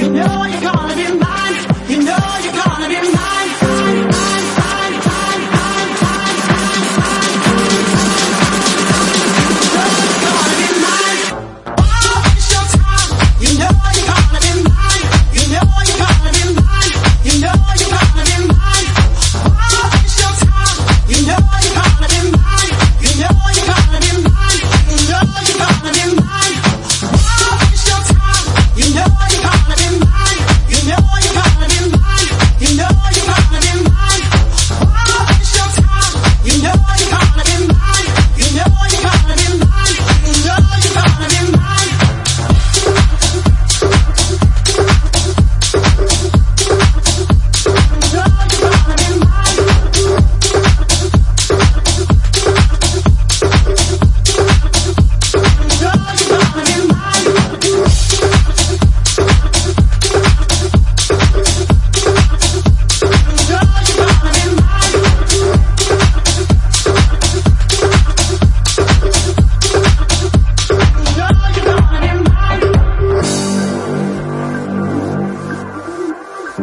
You know. You